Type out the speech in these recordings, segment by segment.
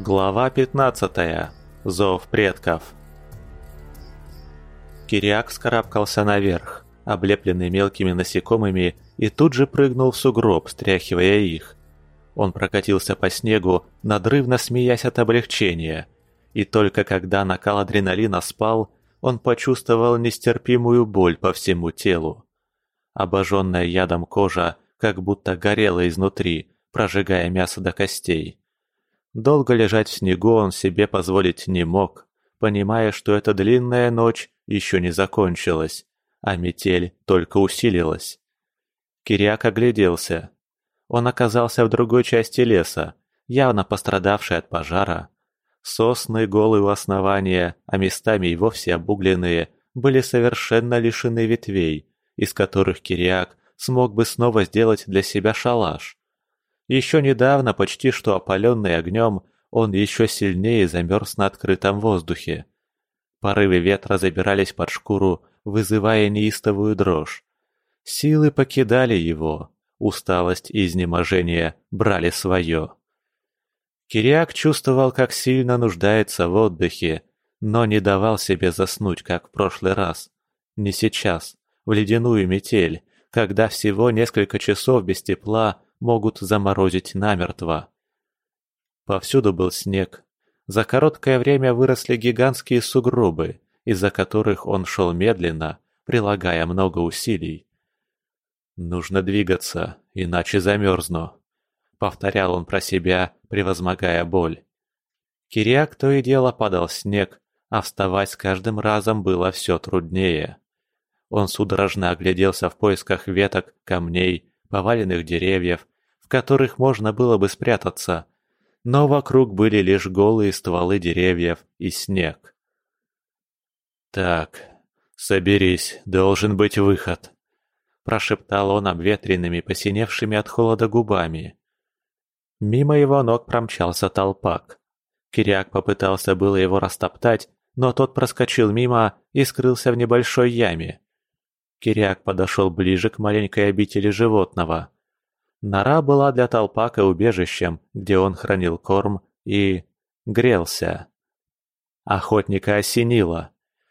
Глава 15. Зов предков. Кириак скарабкался наверх, облепленный мелкими насекомыми, и тут же прыгнул в сугроб, стряхивая их. Он прокатился по снегу, надрывно смеясь от облегчения. И только когда накал адреналина спал, он почувствовал нестерпимую боль по всему телу. Обожженная ядом кожа как будто горела изнутри, прожигая мясо до костей. Долго лежать в снегу он себе позволить не мог, понимая, что эта длинная ночь еще не закончилась, а метель только усилилась. Кириак огляделся. Он оказался в другой части леса, явно пострадавший от пожара. Сосны, голые у основания, а местами и вовсе обугленные, были совершенно лишены ветвей, из которых Кириак смог бы снова сделать для себя шалаш. Еще недавно, почти что опаленный огнем, он еще сильнее замерз на открытом воздухе. Порывы ветра забирались под шкуру, вызывая неистовую дрожь. Силы покидали его, усталость и изнеможение брали свое. Кириак чувствовал, как сильно нуждается в отдыхе, но не давал себе заснуть, как в прошлый раз. Не сейчас, в ледяную метель, когда всего несколько часов без тепла могут заморозить намертво. Повсюду был снег. За короткое время выросли гигантские сугробы, из-за которых он шел медленно, прилагая много усилий. «Нужно двигаться, иначе замерзну», — повторял он про себя, превозмогая боль. Кириак то и дело падал снег, а вставать с каждым разом было все труднее. Он судорожно огляделся в поисках веток, камней, поваленных деревьев, в которых можно было бы спрятаться, но вокруг были лишь голые стволы деревьев и снег. «Так, соберись, должен быть выход», – прошептал он обветренными, посиневшими от холода губами. Мимо его ног промчался толпак. Киряк попытался было его растоптать, но тот проскочил мимо и скрылся в небольшой яме. Киряк подошел ближе к маленькой обители животного. Нора была для толпака убежищем, где он хранил корм и... грелся. Охотника осенило.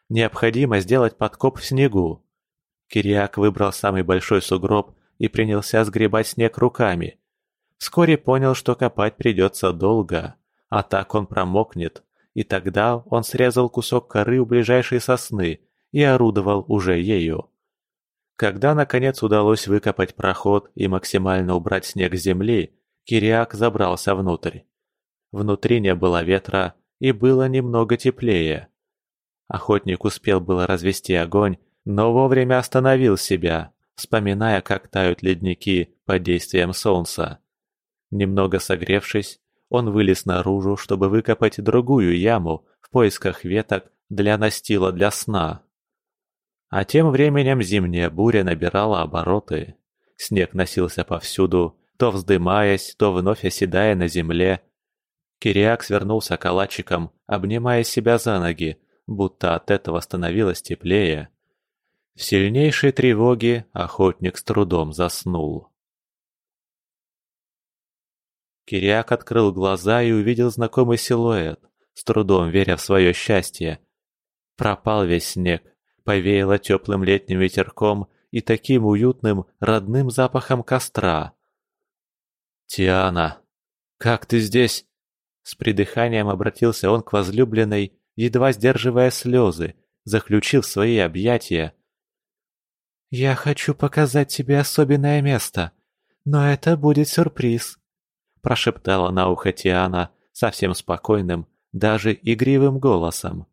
Необходимо сделать подкоп в снегу. Кириак выбрал самый большой сугроб и принялся сгребать снег руками. Вскоре понял, что копать придется долго, а так он промокнет, и тогда он срезал кусок коры у ближайшей сосны и орудовал уже ею. Когда, наконец, удалось выкопать проход и максимально убрать снег с земли, Кириак забрался внутрь. Внутри не было ветра и было немного теплее. Охотник успел было развести огонь, но вовремя остановил себя, вспоминая, как тают ледники под действием солнца. Немного согревшись, он вылез наружу, чтобы выкопать другую яму в поисках веток для настила для сна. А тем временем зимняя буря набирала обороты. Снег носился повсюду, то вздымаясь, то вновь оседая на земле. Кириак свернулся калачиком, обнимая себя за ноги, будто от этого становилось теплее. В сильнейшей тревоге охотник с трудом заснул. Кириак открыл глаза и увидел знакомый силуэт, с трудом веря в свое счастье. Пропал весь снег, повеяло теплым летним ветерком и таким уютным родным запахом костра. «Тиана, как ты здесь?» С придыханием обратился он к возлюбленной, едва сдерживая слезы, заключив свои объятия. «Я хочу показать тебе особенное место, но это будет сюрприз», прошептала на ухо Тиана совсем спокойным, даже игривым голосом.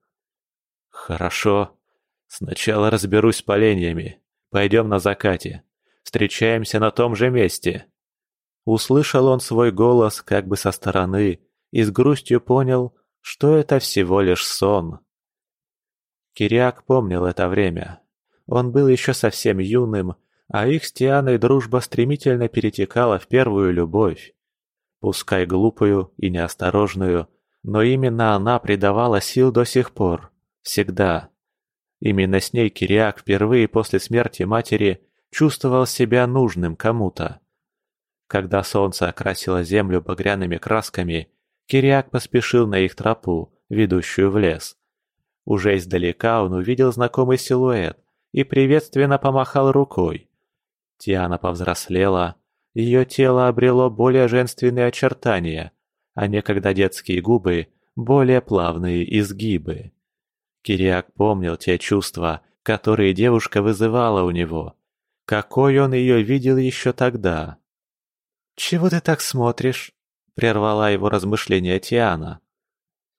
«Хорошо», Сначала разберусь с поленьями. Пойдем на закате. Встречаемся на том же месте. Услышал он свой голос как бы со стороны и с грустью понял, что это всего лишь сон. Кириак помнил это время. Он был еще совсем юным, а их с Тианой дружба стремительно перетекала в первую любовь. Пускай глупую и неосторожную, но именно она придавала сил до сих пор. Всегда. Именно с ней Кириак впервые после смерти матери чувствовал себя нужным кому-то. Когда солнце окрасило землю багряными красками, Кириак поспешил на их тропу, ведущую в лес. Уже издалека он увидел знакомый силуэт и приветственно помахал рукой. Тиана повзрослела, ее тело обрело более женственные очертания, а некогда детские губы – более плавные изгибы. Кириак помнил те чувства, которые девушка вызывала у него. Какой он ее видел еще тогда. «Чего ты так смотришь?» – прервала его размышления Тиана.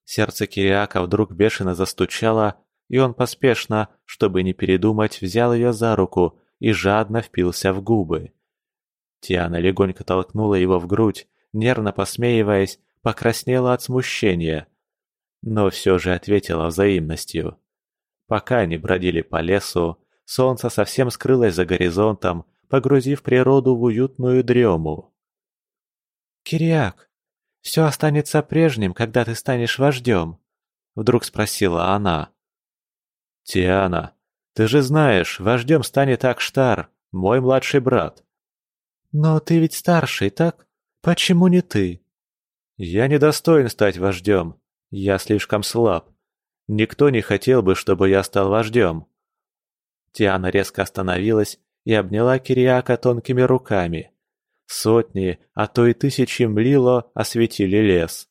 Сердце Кириака вдруг бешено застучало, и он поспешно, чтобы не передумать, взял ее за руку и жадно впился в губы. Тиана легонько толкнула его в грудь, нервно посмеиваясь, покраснела от смущения, но все же ответила взаимностью. Пока они бродили по лесу, солнце совсем скрылось за горизонтом, погрузив природу в уютную дрему. «Кириак, все останется прежним, когда ты станешь вождем?» — вдруг спросила она. «Тиана, ты же знаешь, вождем станет Акштар, мой младший брат». «Но ты ведь старший, так? Почему не ты?» «Я недостоин стать вождем. Я слишком слаб. Никто не хотел бы, чтобы я стал вождем». Тиана резко остановилась и обняла Кириака тонкими руками. Сотни, а то и тысячи млило осветили лес,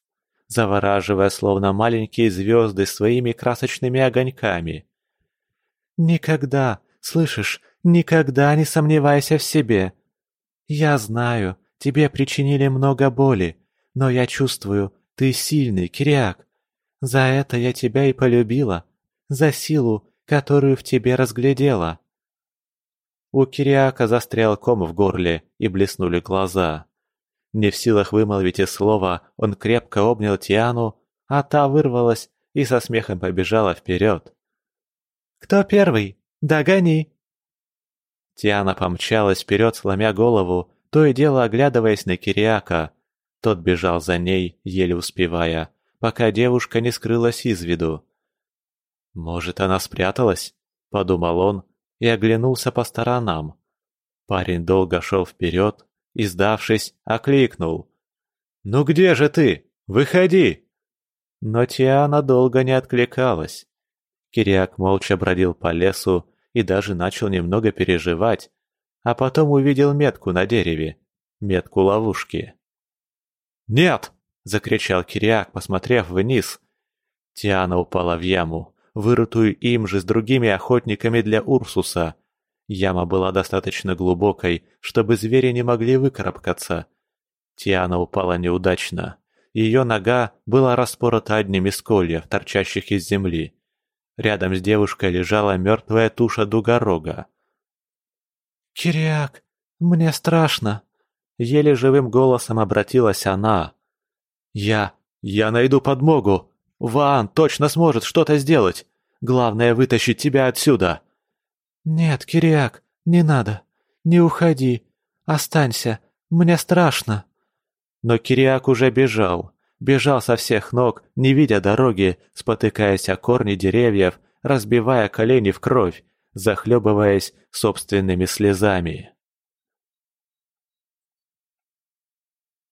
завораживая словно маленькие звезды своими красочными огоньками. «Никогда, слышишь, никогда не сомневайся в себе. Я знаю, тебе причинили много боли, но я чувствую, ты сильный, Кириак. За это я тебя и полюбила, за силу, которую в тебе разглядела». У Кириака застрял ком в горле и блеснули глаза. Не в силах вымолвить и слова, он крепко обнял Тиану, а та вырвалась и со смехом побежала вперед. «Кто первый? Догони!» Тиана помчалась вперед, сломя голову, то и дело оглядываясь на Кириака. Тот бежал за ней, еле успевая, пока девушка не скрылась из виду. «Может, она спряталась?» – подумал он и оглянулся по сторонам. Парень долго шел вперед и, сдавшись, окликнул. «Ну где же ты? Выходи!» Но Тиана долго не откликалась. Кириак молча бродил по лесу и даже начал немного переживать, а потом увидел метку на дереве, метку ловушки. «Нет!» — закричал Кириак, посмотрев вниз. Тиана упала в яму, вырытую им же с другими охотниками для Урсуса. Яма была достаточно глубокой, чтобы звери не могли выкарабкаться. Тиана упала неудачно. Ее нога была распорота одним из кольев, торчащих из земли. Рядом с девушкой лежала мертвая туша дугорога. «Кириак, мне страшно!» Еле живым голосом обратилась она. «Я... я найду подмогу! Ваан точно сможет что-то сделать! Главное вытащить тебя отсюда!» «Нет, Кириак, не надо. Не уходи. Останься. Мне страшно». Но Кириак уже бежал. Бежал со всех ног, не видя дороги, спотыкаясь о корни деревьев, разбивая колени в кровь, захлебываясь собственными слезами.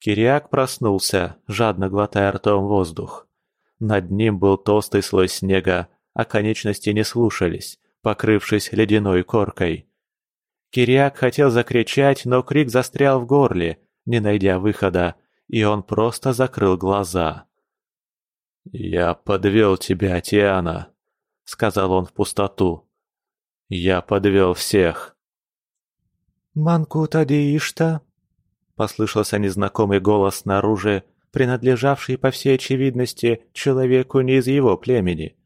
Кириак проснулся, жадно глотая ртом воздух. Над ним был толстый слой снега, а конечности не слушались, покрывшись ледяной коркой. Кириак хотел закричать, но крик застрял в горле, не найдя выхода, и он просто закрыл глаза. «Я подвел тебя, Тиана», — сказал он в пустоту. «Я подвел всех». «Манкута Диишта?» — послышался незнакомый голос снаружи, принадлежавший, по всей очевидности, человеку не из его племени.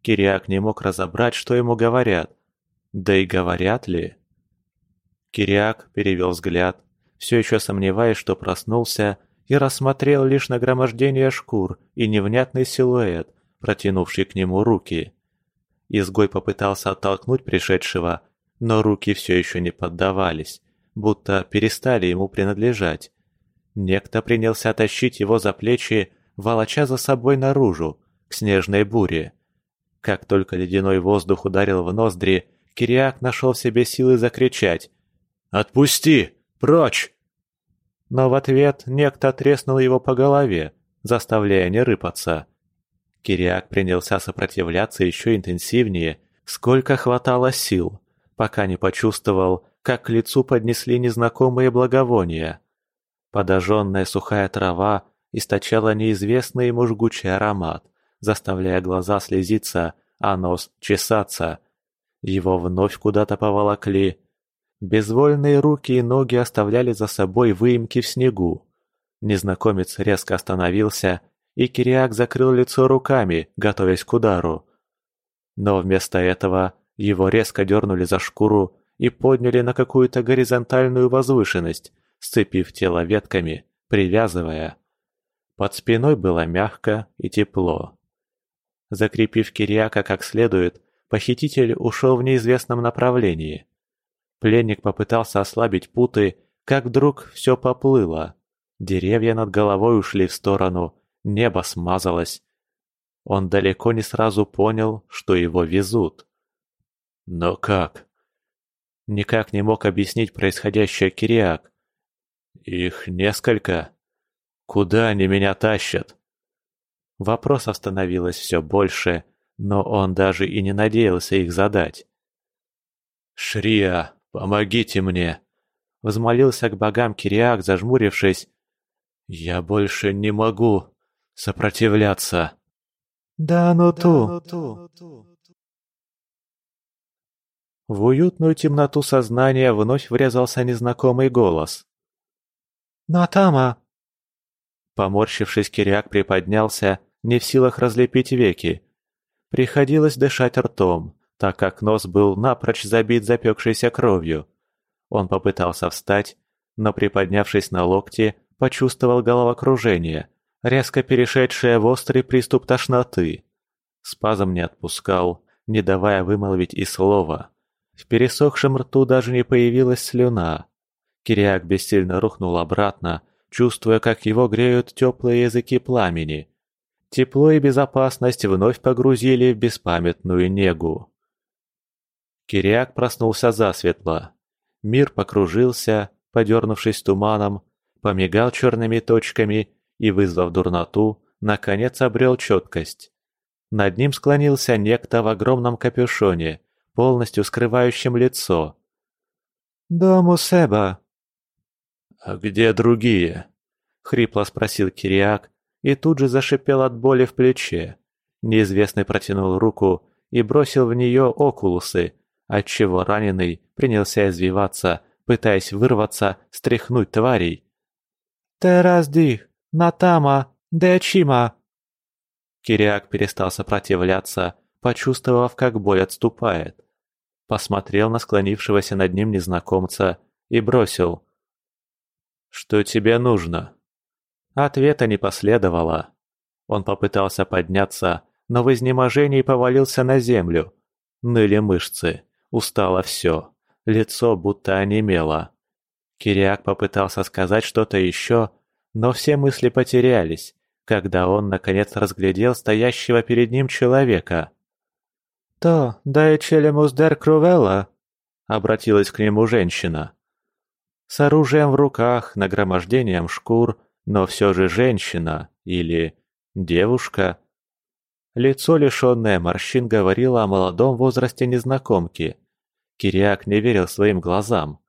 Кириак не мог разобрать, что ему говорят. Да и говорят ли? Кириак перевел взгляд, все еще сомневаясь, что проснулся, и рассмотрел лишь нагромождение шкур и невнятный силуэт, протянувший к нему руки. Изгой попытался оттолкнуть пришедшего, но руки все еще не поддавались, будто перестали ему принадлежать. Некто принялся тащить его за плечи, волоча за собой наружу, к снежной буре. Как только ледяной воздух ударил в ноздри, Кириак нашел в себе силы закричать «Отпусти! Прочь!» Но в ответ некто треснул его по голове, заставляя не рыпаться. Кириак принялся сопротивляться еще интенсивнее, сколько хватало сил, пока не почувствовал, как к лицу поднесли незнакомые благовония. Подожженная сухая трава источала неизвестный ему жгучий аромат, заставляя глаза слезиться, а нос чесаться. Его вновь куда-то поволокли. Безвольные руки и ноги оставляли за собой выемки в снегу. Незнакомец резко остановился, и Кириак закрыл лицо руками, готовясь к удару. Но вместо этого его резко дернули за шкуру и подняли на какую-то горизонтальную возвышенность, сцепив тело ветками, привязывая. Под спиной было мягко и тепло. Закрепив Кириака как следует, похититель ушел в неизвестном направлении. Пленник попытался ослабить путы, как вдруг все поплыло. Деревья над головой ушли в сторону, небо смазалось. Он далеко не сразу понял, что его везут. Но как? Никак не мог объяснить происходящее Кириак. Их несколько. Куда они меня тащат? Вопросов становилось все больше, но он даже и не надеялся их задать. «Шрия, помогите мне!» Взмолился к богам Кириак, зажмурившись. «Я больше не могу сопротивляться!» «Да ну ту!» В уютную темноту сознания вновь врезался незнакомый голос. «Натама!» Поморщившись, Кириак приподнялся не в силах разлепить веки. Приходилось дышать ртом, так как нос был напрочь забит запекшейся кровью. Он попытался встать, но приподнявшись на локте, почувствовал головокружение, резко перешедшее в острый приступ тошноты. Спазм не отпускал, не давая вымолвить и слова. В пересохшем рту даже не появилась слюна. Кириак бессильно рухнул обратно, чувствуя, как его греют теплые языки пламени. Тепло и безопасность вновь погрузили в беспамятную негу. Кириак проснулся засветло. Мир покружился, подернувшись туманом, помигал черными точками и, вызвав дурноту, наконец обрел четкость. Над ним склонился некто в огромном капюшоне, полностью скрывающем лицо. «Дому Себа!» «А где другие?» — хрипло спросил Кириак, и тут же зашипел от боли в плече. Неизвестный протянул руку и бросил в нее окулусы, отчего раненый принялся извиваться, пытаясь вырваться, стряхнуть тварей. «Теразди! Натама! Дечима!» Кириак перестал сопротивляться, почувствовав, как боль отступает. Посмотрел на склонившегося над ним незнакомца и бросил. «Что тебе нужно?» Ответа не последовало. Он попытался подняться, но в изнеможении повалился на землю. Ныли мышцы, устало все, лицо будто онемело. Кириак попытался сказать что-то еще, но все мысли потерялись, когда он наконец разглядел стоящего перед ним человека. «То, дай челемус дер крувелла», — обратилась к нему женщина. С оружием в руках, нагромождением шкур — но все же женщина или девушка. Лицо, лишенное морщин, говорило о молодом возрасте незнакомки. Кириак не верил своим глазам.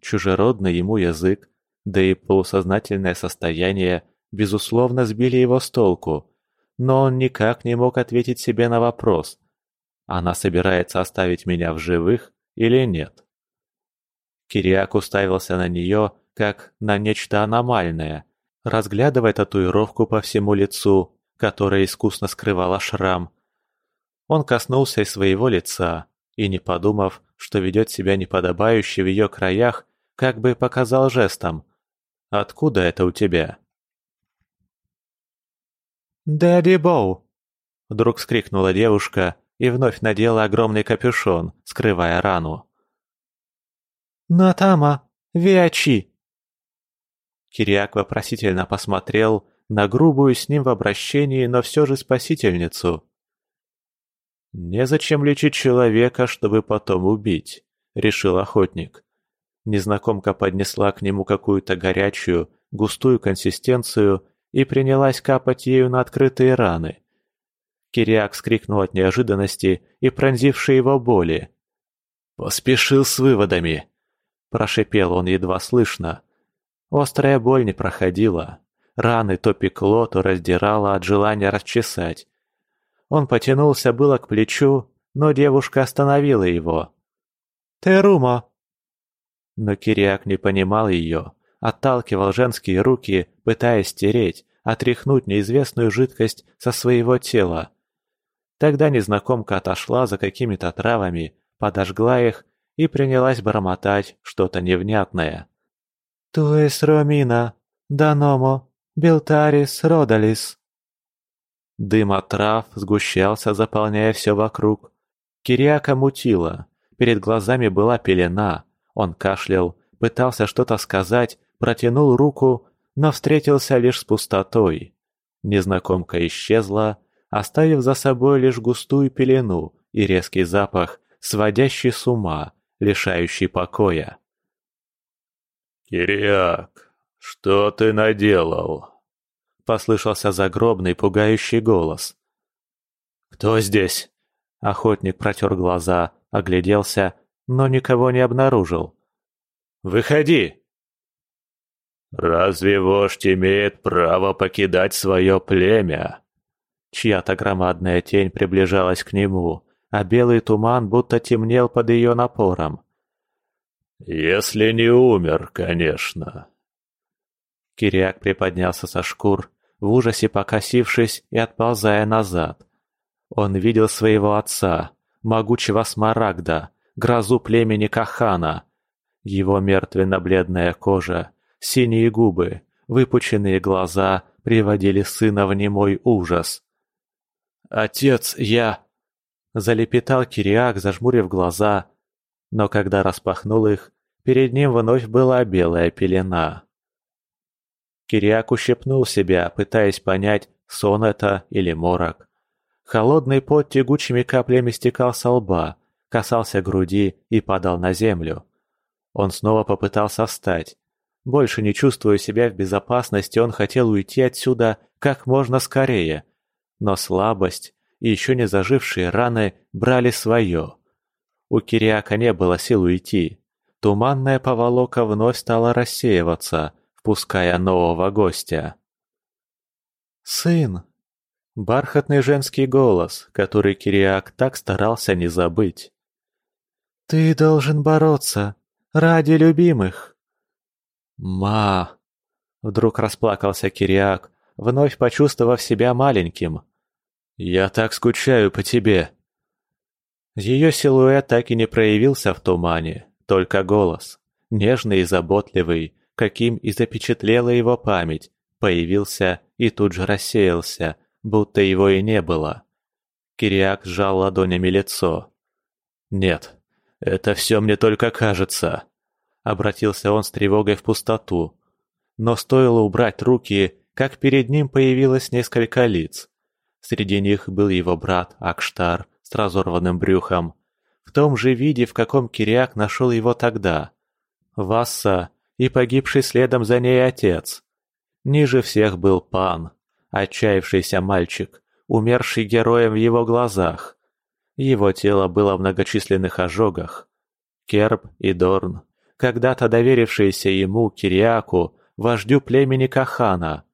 Чужеродный ему язык, да и полусознательное состояние, безусловно, сбили его с толку. Но он никак не мог ответить себе на вопрос. Она собирается оставить меня в живых или нет? Кириак уставился на нее, как на нечто аномальное – разглядывая татуировку по всему лицу, которая искусно скрывала шрам. Он коснулся и своего лица, и, не подумав, что ведет себя неподобающе в ее краях, как бы показал жестом. «Откуда это у тебя?» «Дэдди Боу!» Вдруг вскрикнула девушка и вновь надела огромный капюшон, скрывая рану. «Натама! Виачи!» Кириак вопросительно посмотрел на грубую с ним в обращении, но все же спасительницу. «Незачем лечить человека, чтобы потом убить», — решил охотник. Незнакомка поднесла к нему какую-то горячую, густую консистенцию и принялась капать ею на открытые раны. Кириак скрикнул от неожиданности и пронзившей его боли. «Поспешил с выводами!» – прошипел он едва слышно. Острая боль не проходила. Раны то пекло, то раздирало от желания расчесать. Он потянулся было к плечу, но девушка остановила его. «Терума!» Но Кириак не понимал ее, отталкивал женские руки, пытаясь стереть, отряхнуть неизвестную жидкость со своего тела. Тогда незнакомка отошла за какими-то травами, подожгла их и принялась бормотать что-то невнятное. «Туэс ромина, даномо, белтарис родалис». Дым от трав сгущался, заполняя все вокруг. Кириака мутила, перед глазами была пелена, он кашлял, пытался что-то сказать, протянул руку, но встретился лишь с пустотой. Незнакомка исчезла, оставив за собой лишь густую пелену и резкий запах, сводящий с ума, лишающий покоя. «Кириак, что ты наделал?» — послышался загробный пугающий голос. «Кто здесь?» Охотник протер глаза, огляделся, но никого не обнаружил. «Выходи!» «Разве вождь имеет право покидать свое племя?» Чья-то громадная тень приближалась к нему, а белый туман будто темнел под ее напором. «Если не умер, конечно». Кириак приподнялся со шкур, в ужасе покосившись и отползая назад. Он видел своего отца, могучего смарагда, грозу племени Кахана. Его мертвенно-бледная кожа, синие губы, выпученные глаза приводили сына в немой ужас. «Отец, я...» Залепетал Кириак, зажмурив глаза, но когда распахнул их, перед ним вновь была белая пелена. Кириак ущипнул себя, пытаясь понять, сон это или морок. Холодный пот тягучими каплями стекал со лба, касался груди и падал на землю. Он снова попытался встать. Больше не чувствуя себя в безопасности, он хотел уйти отсюда как можно скорее. Но слабость и еще не зажившие раны брали свое. У Кириака не было сил уйти. Туманная поволока вновь стала рассеиваться, впуская нового гостя. «Сын!» Бархатный женский голос, который Кириак так старался не забыть. «Ты должен бороться ради любимых!» «Ма!» Вдруг расплакался Кириак, вновь почувствовав себя маленьким. «Я так скучаю по тебе!» Ее силуэт так и не проявился в тумане, только голос, нежный и заботливый, каким и запечатлела его память, появился и тут же рассеялся, будто его и не было. Кириак сжал ладонями лицо. «Нет, это все мне только кажется», — обратился он с тревогой в пустоту. Но стоило убрать руки, как перед ним появилось несколько лиц. Среди них был его брат Акштар с разорванным брюхом, в том же виде, в каком Кириак нашел его тогда. Васса и погибший следом за ней отец. Ниже всех был Пан, Отчаявшийся мальчик, умерший героем в его глазах. Его тело было в многочисленных ожогах. Керб и Дорн, когда-то доверившиеся ему, Кириаку, вождю племени Кахана.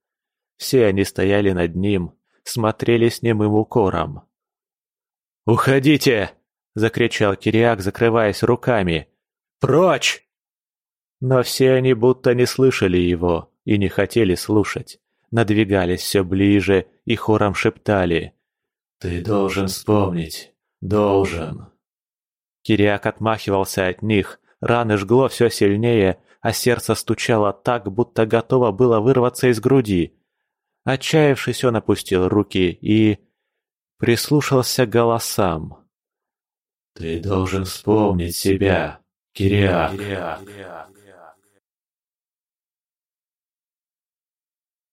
Все они стояли над ним, смотрели с немым укором. «Уходите!» — закричал Кириак, закрываясь руками. «Прочь!» Но все они будто не слышали его и не хотели слушать надвигались все ближе и хором шептали «Ты должен вспомнить, должен». Кириак отмахивался от них, раны жгло все сильнее, а сердце стучало так, будто готово было вырваться из груди. Отчаявшись, он опустил руки и... прислушался к голосам. «Ты должен вспомнить себя, Кириак».